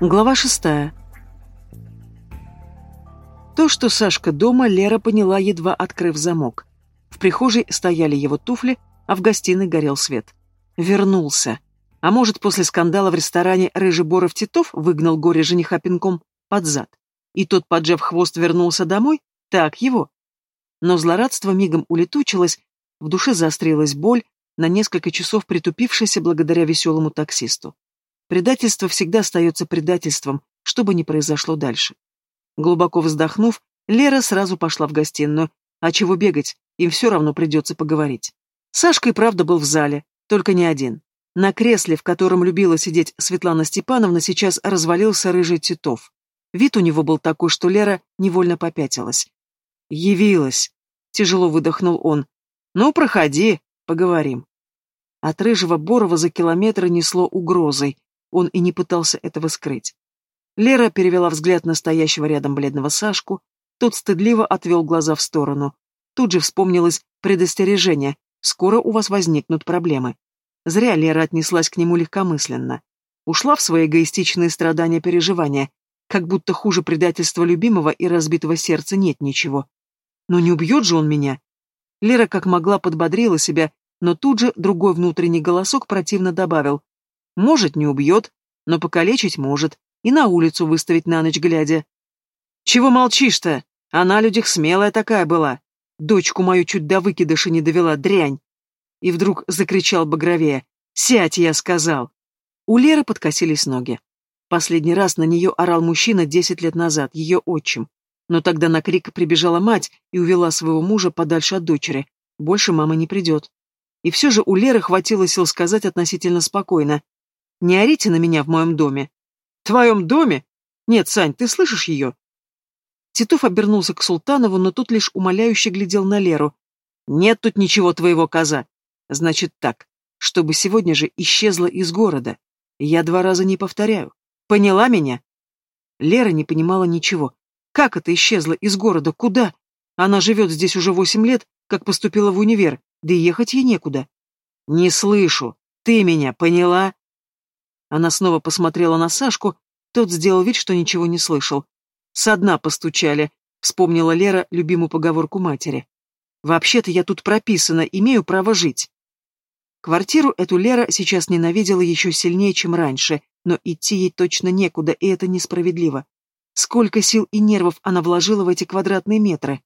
Глава шестая. То, что Сашка дома, Лера поняла, едва открыв замок. В прихожей стояли его туфли, а в гостиной горел свет. Вернулся. А может, после скандала в ресторане Рыжий Боров Титов выгнал горе жениха пинком под зад. И тот, поджав хвост, вернулся домой? Так его. Но злорадство мигом улетучилось, в душе заострилась боль, на несколько часов притупившаяся благодаря веселому таксисту. Предательство всегда остается предательством, что бы ни произошло дальше. Глубоко вздохнув, Лера сразу пошла в гостиную. А чего бегать, им все равно придется поговорить. Сашка и правда был в зале, только не один. На кресле, в котором любила сидеть Светлана Степановна, сейчас развалился рыжий Титов. Вид у него был такой, что Лера невольно попятилась. «Явилась!» — тяжело выдохнул он. «Ну, проходи, поговорим». От рыжего Борова за километры несло угрозой, он и не пытался этого скрыть. Лера перевела взгляд на стоящего рядом бледного Сашку, тот стыдливо отвел глаза в сторону. Тут же вспомнилось предостережение «Скоро у вас возникнут проблемы». Зря Лера отнеслась к нему легкомысленно. Ушла в свои эгоистичные страдания-переживания, как будто хуже предательства любимого и разбитого сердца нет ничего. Но не убьет же он меня. Лера как могла подбодрила себя, но тут же другой внутренний голосок противно добавил может, не убьет, но покалечить может, и на улицу выставить на ночь глядя. Чего молчишь-то? Она людях смелая такая была. Дочку мою чуть до выкидыша не довела, дрянь. И вдруг закричал Багровея. «Сядь, я сказал!» У Леры подкосились ноги. Последний раз на нее орал мужчина десять лет назад, ее отчим. Но тогда на крик прибежала мать и увела своего мужа подальше от дочери. Больше мама не придет. И все же у Леры хватило сил сказать относительно спокойно. Не орите на меня в моем доме. В твоем доме? Нет, Сань, ты слышишь ее? Титов обернулся к Султанову, но тут лишь умоляюще глядел на Леру. Нет тут ничего твоего, коза. Значит так, чтобы сегодня же исчезла из города. Я два раза не повторяю. Поняла меня? Лера не понимала ничего. Как это исчезла из города? Куда? Она живет здесь уже восемь лет, как поступила в универ, да и ехать ей некуда. Не слышу. Ты меня поняла? Она снова посмотрела на Сашку, тот сделал вид, что ничего не слышал. «Со дна постучали», — вспомнила Лера любимую поговорку матери. «Вообще-то я тут прописана, имею право жить». Квартиру эту Лера сейчас ненавидела еще сильнее, чем раньше, но идти ей точно некуда, и это несправедливо. Сколько сил и нервов она вложила в эти квадратные метры.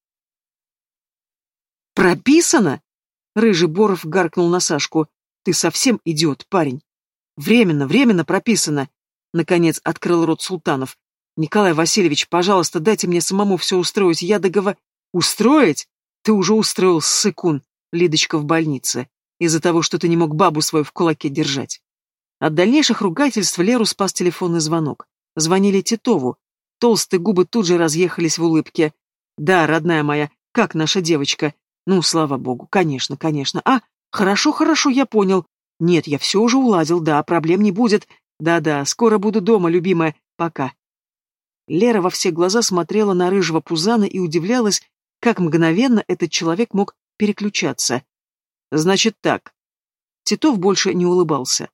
«Прописано?» — Рыжий Боров гаркнул на Сашку. «Ты совсем идиот, парень». Временно, временно прописано. Наконец открыл рот Султанов. Николай Васильевич, пожалуйста, дайте мне самому все устроить. Я договор... Устроить? Ты уже устроил, сыкун, Лидочка в больнице, из-за того, что ты не мог бабу свою в кулаке держать. От дальнейших ругательств Леру спас телефонный звонок. Звонили Титову. Толстые губы тут же разъехались в улыбке. «Да, родная моя, как наша девочка? Ну, слава богу, конечно, конечно. А, хорошо, хорошо, я понял. Нет, я все уже уладил, да, проблем не будет. Да-да, скоро буду дома, любимая. Пока. Лера во все глаза смотрела на рыжего пузана и удивлялась, как мгновенно этот человек мог переключаться. Значит так. Титов больше не улыбался.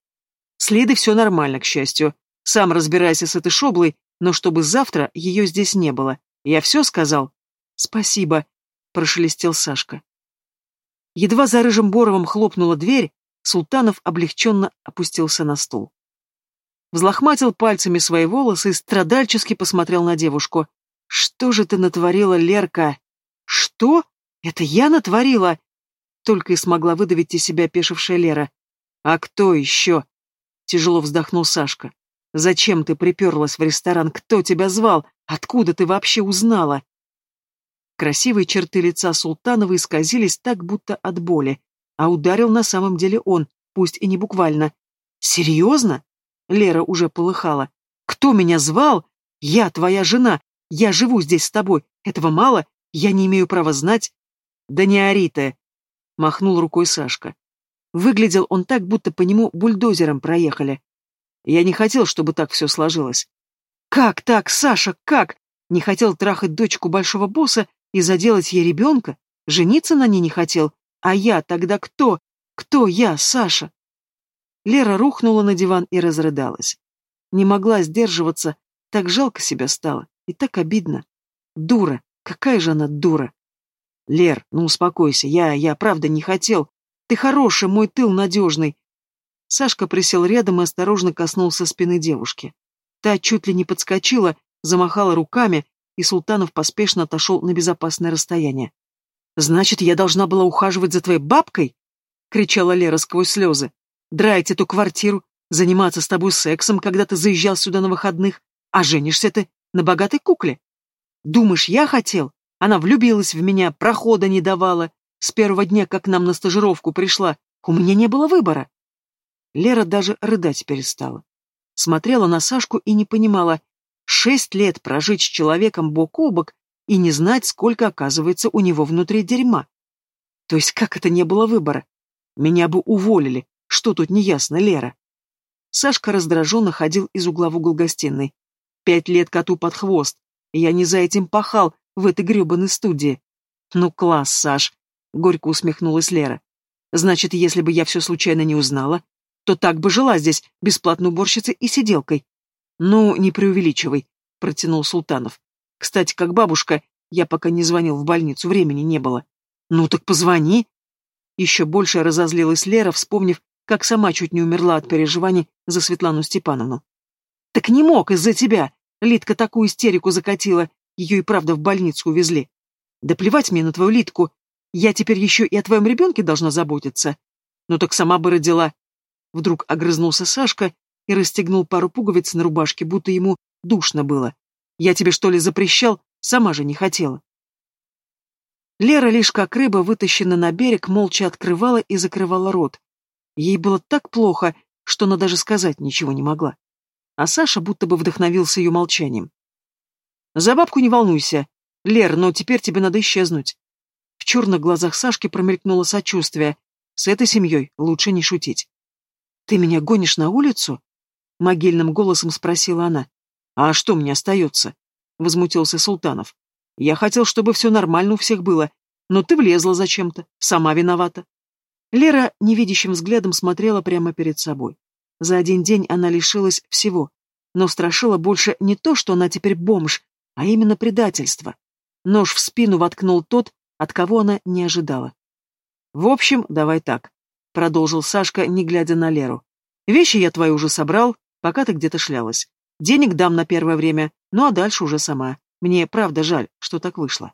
С Лидой все нормально, к счастью. Сам разбирайся с этой шоблой, но чтобы завтра ее здесь не было. Я все сказал? Спасибо, прошелестел Сашка. Едва за рыжим Боровым хлопнула дверь, Султанов облегченно опустился на стул. Взлохматил пальцами свои волосы и страдальчески посмотрел на девушку. «Что же ты натворила, Лерка?» «Что? Это я натворила?» Только и смогла выдавить из себя пешившая Лера. «А кто еще?» Тяжело вздохнул Сашка. «Зачем ты приперлась в ресторан? Кто тебя звал? Откуда ты вообще узнала?» Красивые черты лица Султанова исказились так, будто от боли. А ударил на самом деле он, пусть и не буквально. «Серьезно?» Лера уже полыхала. «Кто меня звал? Я твоя жена. Я живу здесь с тобой. Этого мало? Я не имею права знать?» «Да не ори ты!» — махнул рукой Сашка. Выглядел он так, будто по нему бульдозером проехали. Я не хотел, чтобы так все сложилось. «Как так, Саша, как? Не хотел трахать дочку большого босса и заделать ей ребенка? Жениться на ней не хотел? А я тогда кто? Кто я, Саша? Лера рухнула на диван и разрыдалась. Не могла сдерживаться, так жалко себя стало, и так обидно. Дура, какая же она дура. Лер, ну успокойся, я, я правда не хотел. Ты хороший, мой тыл надежный. Сашка присел рядом и осторожно коснулся спины девушки. Та чуть ли не подскочила, замахала руками, и Султанов поспешно отошел на безопасное расстояние. «Значит, я должна была ухаживать за твоей бабкой?» — кричала Лера сквозь слезы. «Драить эту квартиру, заниматься с тобой сексом, когда ты заезжал сюда на выходных, а женишься ты на богатой кукле. Думаешь, я хотел? Она влюбилась в меня, прохода не давала. С первого дня, как нам на стажировку пришла, у меня не было выбора». Лера даже рыдать перестала. Смотрела на Сашку и не понимала, шесть лет прожить с человеком бок о бок и не знать, сколько оказывается у него внутри дерьма. То есть как это не было выбора? Меня бы уволили. Что тут неясно, Лера? Сашка раздраженно ходил из угла в угол гостиной. Пять лет коту под хвост. Я не за этим пахал в этой гребаной студии. Ну, класс, Саш, — горько усмехнулась Лера. Значит, если бы я все случайно не узнала, то так бы жила здесь бесплатной уборщицей и сиделкой. Ну, не преувеличивай, — протянул Султанов. Кстати, как бабушка, я пока не звонил в больницу, времени не было. Ну так позвони. Еще больше разозлилась Лера, вспомнив, как сама чуть не умерла от переживаний за Светлану Степановну. Так не мог из-за тебя. Литка такую истерику закатила, ее и правда в больницу увезли. Да плевать мне на твою Литку. Я теперь еще и о твоем ребенке должна заботиться. Ну так сама бы родила. Вдруг огрызнулся Сашка и расстегнул пару пуговиц на рубашке, будто ему душно было. Я тебе что ли запрещал? Сама же не хотела. Лера лишь как рыба, вытащена на берег, молча открывала и закрывала рот. Ей было так плохо, что она даже сказать ничего не могла. А Саша будто бы вдохновился ее молчанием. «За бабку не волнуйся. Лер, но теперь тебе надо исчезнуть». В черных глазах Сашки промелькнуло сочувствие. С этой семьей лучше не шутить. «Ты меня гонишь на улицу?» — могильным голосом спросила она. «А что мне остается?» — возмутился Султанов. «Я хотел, чтобы все нормально у всех было, но ты влезла зачем-то, сама виновата». Лера невидящим взглядом смотрела прямо перед собой. За один день она лишилась всего, но страшила больше не то, что она теперь бомж, а именно предательство. Нож в спину воткнул тот, от кого она не ожидала. «В общем, давай так», — продолжил Сашка, не глядя на Леру. «Вещи я твои уже собрал, пока ты где-то шлялась. Денег дам на первое время, ну а дальше уже сама. Мне правда жаль, что так вышло.